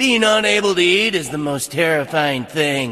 Being unable to eat is the most terrifying thing.